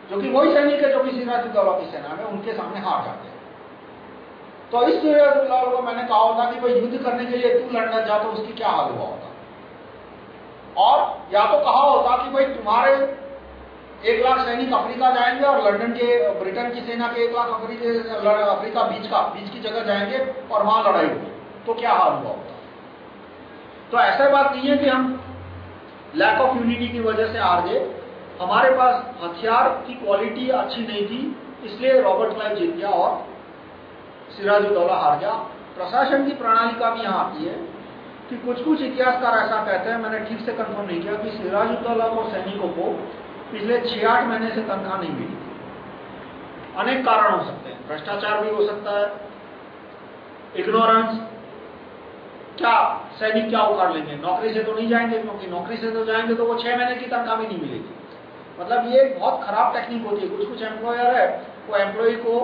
जो कि वही सैनिक है जो कि सिराजुद्दौला की सेना में उनके सामने हार जाते हैं। तो इस सिराजुद्दौला को मैंने कहा होता कि भाई युद्ध करने के लिए तू लड़ना जा तो उसकी क्या हाल हुआ होता? और या तो कहा होता कि भाई तुम्हारे एक लाख सैनिक अफ्रीका जाएँगे और लंदन के, ब्रिटेन की सेना के एक लाख अफ्रीका अफ्रीका बीच का, बीच की जगह जाएँगे और वहाँ लड़ाई होगी। तो क्या हाल हुआ होता? तो ऐसा बात नहीं है कि हम लैक ऑफ़ यूनिटी की वजह से गए। हमारे पास हथियार की क्वालिटी अच्छी नहीं थी, इसलिए रॉबर्ट क्लाइव जीत गया और सिराजुद्दौला हार गया। प्रशासन की प्रणाली का भी यहाँ आती है कि कुछ कुछ इतिहासकार ऐसा कहते हैं, मैंने ठीक से कंफर्म नहीं किया कि सिराजुद्दौला को सैनिकों को पिछले छह आठ महीने से तनख्वाह नहीं मिली अनेक कारण हो सकते हैं। भ्रष्टाचार भी हो सकता है इग्नोरेंस क्या सैनिक क्या उखाड़ लेंगे? नौकरी से तो नहीं जाएँगे, क्योंकि नौकरी से तो जाएँगे तो वो छह महीने की तनख्वाह भी नहीं मिलेगी। मतलब ये एक बहुत खराब टेक्निक होती है। कुछ कुछ एम्प्लॉयर है, वो एम्प्लॉय को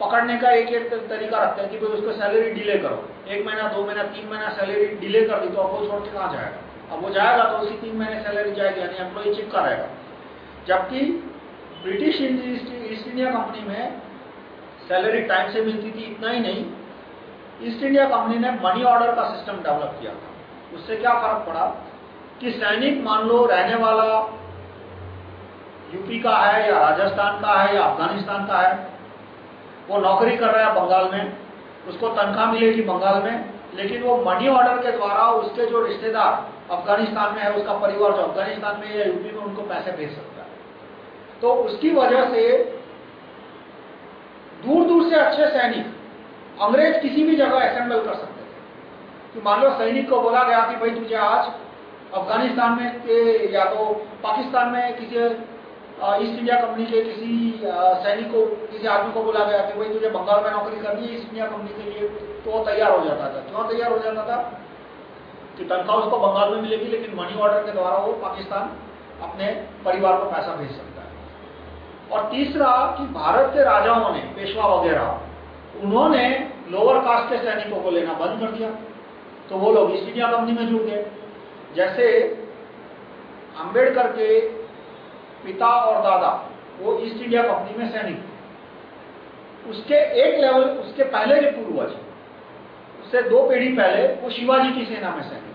पकड़ने का एक एक तरीका रखते हैं कि भाई उसको सैलरी डिले करो। एक महीना, दो महीना, तीन महीना सैलरी डिले कर दी तो अब वो छोड़ के कहाँ जाएगा? अब वो जाएगा तो उसकी तीन महीने सैलरी जाएगी, यानी एम्प्लॉय चिपका रहेगा जबकि ब्रिटिश ईस्ट इंडिया कंपनी में सैलरी टाइम से मिलती थी, इतना ही नहीं। ईस्ट इंडिया कंपनी ने मनी ऑर्डर का सिस्टम डेवलप किया था। उससे क्या फ़र्क पड़ा कि सैनिक, मान लो, रहने वाला यूपी का है या राजस्थान का है या अफ़गानिस्तान का है, वो नौकरी कर रहा है बंगाल में, उसको तनख्वाह मिलेगी बंगाल में, लेकिन वो मनी ऑर्डर के द्वारा उसके जो रिश्तेदार अफ़गानिस्तान में है, उसका परिवार जो अफ़गानिस्तान में या यूपी में, उनको पैसे भेज सकता है। तो उसकी वजह से दूर दूर से अच्छे सैनिक अंग्रेज़ किसी भी जगह असेंबल कर सकते थे। कि मान लो सैनिक को बोला गया कि भाई तुझे आज अफ़गानिस्तान में या तो पाकिस्तान में किसी ईस्ट इंडिया कंपनी के किसी सैनिक को, किसी आदमी को बोला गया कि भाई तुझे बंगाल में नौकरी करनी है ईस्ट इंडिया कंपनी के लिए तो वो तैयार हो जाता था। क्यों तैयार हो जाता था? कि तनख्वाह उसको बंगाल में मिलेगी, लेकिन मनी ऑर्डर के द्वारा वो पाकिस्तान अपने परिवार को पैसा भेज सकता है। और तीसरा, कि भारत के राजाओं ने, पेशवा वगैरह, उन्होंने लोअर कास्ट के सैनिकों को लेना बंद कर दिया। तो वो लोग ईस्ट इंडिया कंपनी में जुड़ गए। जैसे, अंबेडकर के पिता और दादा, वो ईस्ट इंडिया कंपनी में सैनिक उसके एक लेवल उसके पहले के पूर्वज उससे दो पीढ़ी पहले, वो शिवाजी की सेना में सैनिक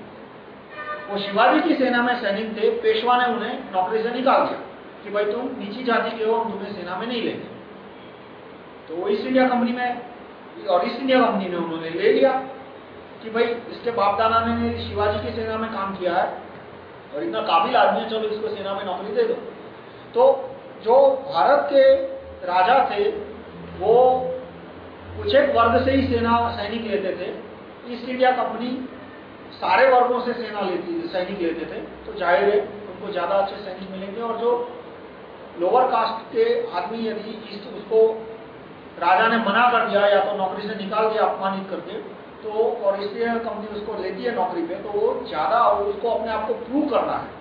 वो शिवाजी की सेना में सैनिक थे, पेशवा ने उन्हें नौकरी से निकाल दिया कि भाई तुम नीची जाति के हो, हम तुम्हें सेना में नहीं लेंगे। तो वो ईस्ट इंडिया कंपनी में, और ईस्ट इंडिया कंपनी में उन्होंने ले लिया कि भाई इसके बाप दादा ने शिवाजी की सेना में काम किया है, और इतना काबिल आदमी है, चलो इसको सेना में नौकरी दे दो। तो जो भारत के राजा थे, वो कुछ एक वर्ग से ही सेना सैनिक लेते थे। ईस्ट इंडिया कंपनी सारे वर्गों से सेना लेती, सैनिक लेते थे। तो ज़ाहिर है, उनको ज़्यादा अच्छे सैनिक मिलेंगे और जो लोअर कास्ट के आदमी यदि ईस्ट उसको राजा ने मना कर दिया या तो नौकरी से निकाल दिया अपमानित करके तो और ईस्ट इंडिया कंपनी उसको लेती है नौकरी पे तो वो ज़्यादा उसको अपने आप को प्रूव करना है।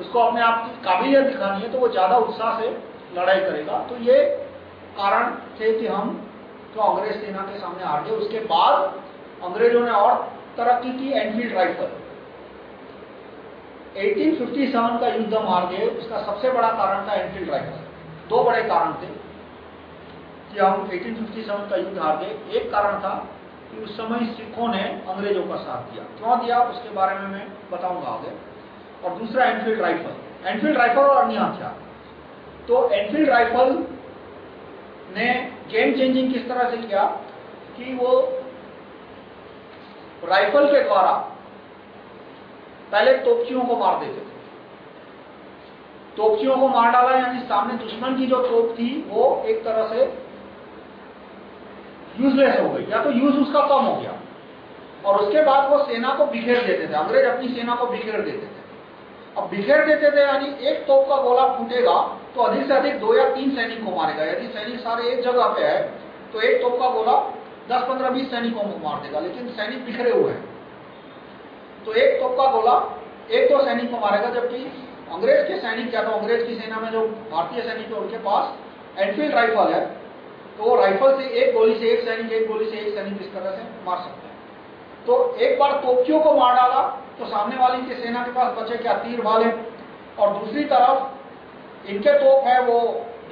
उसको अपने आप की काबिलियत दिखानी है तो वो ज़्यादा उत्साह से लड़ाई करेगा। तो ये कारण थे कि हम तो अंग्रेज़ सेना के सामने हार गए। उसके बाद अंग्रेज़ों ने और तरक्की की एनफील्ड राइफल 1857 का युद्ध मार गए। उसका सबसे बड़ा कारण था एनफील्ड राइफल दो बड़े कारण थे कि हम 1857 का युद्ध हार गए। एक कारण था कि उस समय सिखों ने अंग्रेज़ों का साथ दिया। क्यों दिया? उसके बारे में मैं बताऊँगा आगे। और दूसरा एनफील्ड राइफल एनफील्ड राइफल और अन्य हथियार। तो एनफील्ड राइफल ने गेम चेंजिंग किस तरह से किया कि वो राइफल के द्वारा पहले तोपचियों को मार देते थे। तोपचियों को मार डाला, यानी सामने दुश्मन की जो तोप थी, वो एक तरह से यूजलेस हो गई। या तो यूज़ उसका कम हो गया। और उसके बाद वो सेना को बिखेर देते थे। अंग्रेज़ अपनी सेना को बिखेर देते थे। अब बिखेर देते थे, यानी एक तोप का गोला फूटेगा तो अधिक से अधिक दो या तीन सैनिक को मारेगा। यदि सैनिक सारे एक जगह पे है तो एक तोप का गोला दस, पंद्रह, बीस सैनिकों को मार देगा, लेकिन सैनिक बिखरे हुए हैं। तो एक तोप का गोला एक दो सैनिक को मारेगा, जबकि अंग्रेज़ के सैनिक क्या तो अंग्रेज़ की सेना में जो भारतीय सैनिक है उनके पास एनफील्ड राइफल है तो वो राइफल से एक गोली से एक सैनिक, एक गोली से एक सैनिक इस तरह से मार सकते तो एक बार तोपचियों को मार डाला तो सामने वाली की सेना के पास बचे क्या तीर भाले। और दूसरी तरफ़ इनके तोप है, वो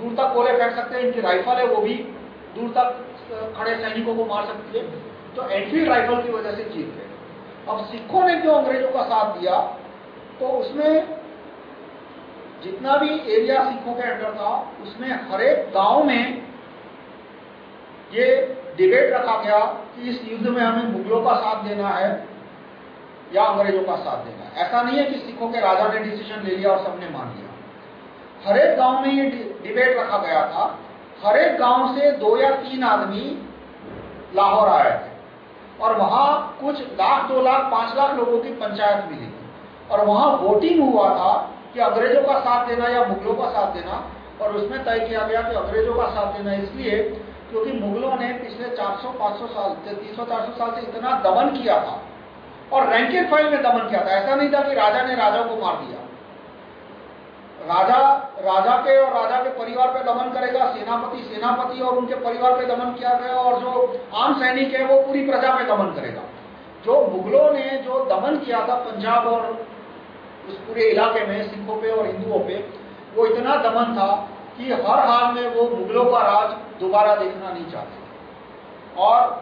दूर तक गोले फेंक सकते हैं, इनकी राइफल है, वो भी दूर तक खड़े सैनिकों को मार सकती है। तो एनफील्ड राइफल की वजह से जीत गए। अब सिखों ने जो अंग्रेज़ों का साथ दिया? तो उसमें जितना भी एरिया सिखों के अंडर था, उसमें हर एक गाँव में ये डिबेट रखा गया कि इस युद्ध में हमें मुगलों का साथ देना है या अंग्रेज़ों का साथ देना है। ऐसा नहीं है कि सिखों के राजा ने डिसीज़न ले लिया और सबने मान लिया। हर एक गाँव में ये डिबेट रखा गया था। हर एक गाँव से दो या तीन आदमी लाहौर आए थे। और वहाँ कुछ लाख, दो लाख, पाँच लाख लोगों की पंचायत मिली थी। और वहाँ वोटिंग हुआ था कि अंग्रेज़ों का साथ देना या मुगलों का साथ देना। और उसमें तय किया गया कि अंग्रेज़ों का साथ देना इसलिए क्योंकि मुगलों ने पिछले 400-500 साल 300-400 साल से इतना दमन किया था। और रैंक एंड फ़ाइल में दमन किया था। ऐसा नहीं था कि राजा ने राजा को मार दिया। राजा राजा के और राजा के परिवार पे दमन करेगा, सेनापति सेनापति और उनके परिवार पे दमन किया गया और जो आम सैनिक है, वो पूरी प्रजा पे दमन करेगा। जो मुगलों ने जो दमन किया था पंजाब और उस पूरे इलाके में, सिखों पे और हिंदुओं पे, वो इतना दमन था कि हर हाल में वो मुगलों का राज दोबारा देखना नहीं चाहते और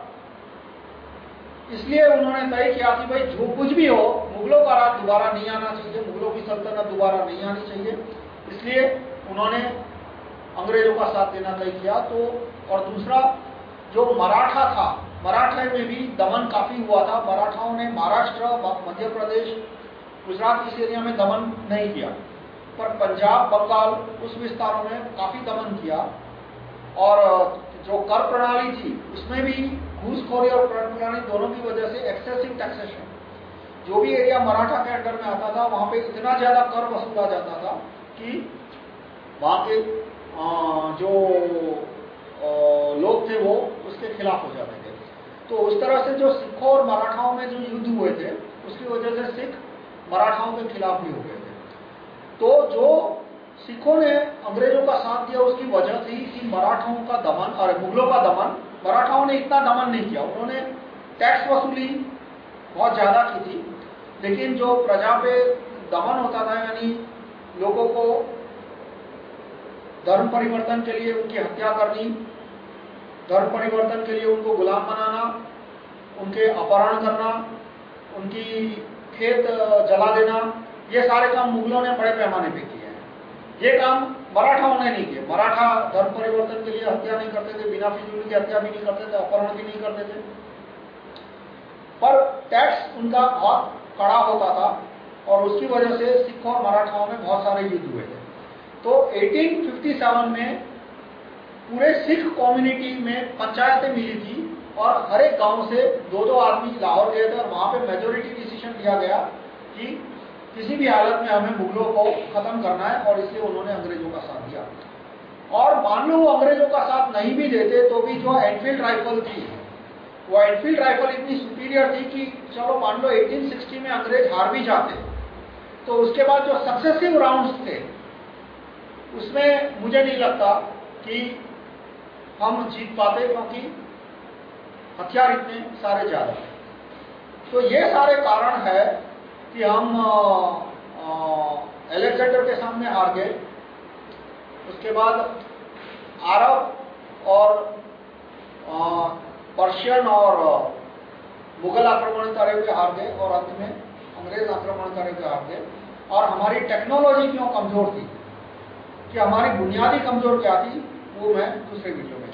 इसलिए उन्होंने तय किया कि भाई जो कुछ भी हो, मुगलों का राज दोबारा नहीं आना चाहिए, मुगलों की सल्तनत दोबारा नहीं आनी चाहिए। इसलिए उन्होंने अंग्रेज़ों का साथ देना तय किया। तो और दूसरा, जो मराठा था, मराठा में भी दमन काफ़ी हुआ था। मराठाओं ने महाराष्ट्र, मध्य प्रदेश, गुजरात इस एरिया में दमन नहीं किया। पर पंजाब, बंगाल, उस विस्तारों में काफ़ी दमन किया। और, जो कर प्रणाली थी, उसमें भी घूसखोरी और कर प्रणाली दोनों की वजह से एक्सेसिव टैक्सेशन जो भी एरिया मराठा के अंडर में आता था, वहाँ पे इतना ज़्यादा कर वसूला जाता था कि वहाँ के जो लोग थे वो उसके खिलाफ हो जाते थे। तो उस तरह से जो सिखों और मराठाओं में जो युद्ध हुए थे, उसकी वजह से सिख मराठाओं के खिलाफ भी हो गए। तो जो सिखों ने अंग्रेज़ों का साथ दिया, उसकी वजह थी कि मराठाओं का दमन और मुगलों का दमन, मराठाओं ने इतना दमन नहीं किया। उन्होंने टैक्स वसूली बहुत ज़्यादा की थी, लेकिन जो प्रजा पे दमन होता था, यानी लोगों को धर्म परिवर्तन के लिए उनकी हत्या करनी, धर्म परिवर्तन के लिए उनको गुलाम बनाना, उनके अपहरण करना, उनकी खेत जला देना ये सारे काम मुगलों ने बड़े पैमाने पे किए हैं। ये काम मराठाओं ने नहीं किए। मराठा धर्म परिवर्तन के लिए हत्या नहीं करते थे, बिना फिजूल की हत्या भी नहीं करते थे, अपहरण भी नहीं करते थे। पर टैक्स उनका बहुत कड़ा होता था और उसकी वजह से सिख और मराठाओं में बहुत सारे युद्ध हुए थे। तो 1857 में पूरे सिख कम्युनिटी में पंचायतें मिली थी और हर एक गाँव से दो दो आदमी लाहौर गए थे और वहाँ पे मेजोरिटी डिसीज़न लिया गया कि किसी भी हालत में हमें मुगलों को खत्म करना है और इसलिए उन्होंने अंग्रेज़ों का साथ दिया। और मान लो वो अंग्रेज़ों का साथ नहीं भी देते तो भी जो एनफील्ड राइफल थी वो एनफील्ड राइफल इतनी सुपीरियर थी कि चलो मान लो 1860 में अंग्रेज़ हार भी जाते। तो उसके बाद जो सक्सेसिव राउंड्स थे, उसमें मुझे नहीं लगता कि हम जीत पाते क्योंकि हथियार इतने सारे ज़्यादा तो ये सारे कारण है कि हम एलेक्जेंडर के सामने हार गए। उसके बाद अरब और पर्शियन और मुगल आक्रमण करे हुए हार गए और अंत में अंग्रेज़ आक्रमण करे हुए हार गए। और हमारी टेक्नोलॉजी क्यों कमज़ोर थी? कि हमारी बुनियादी कमज़ोर क्या थी? वो मैं दूसरे वीडियो में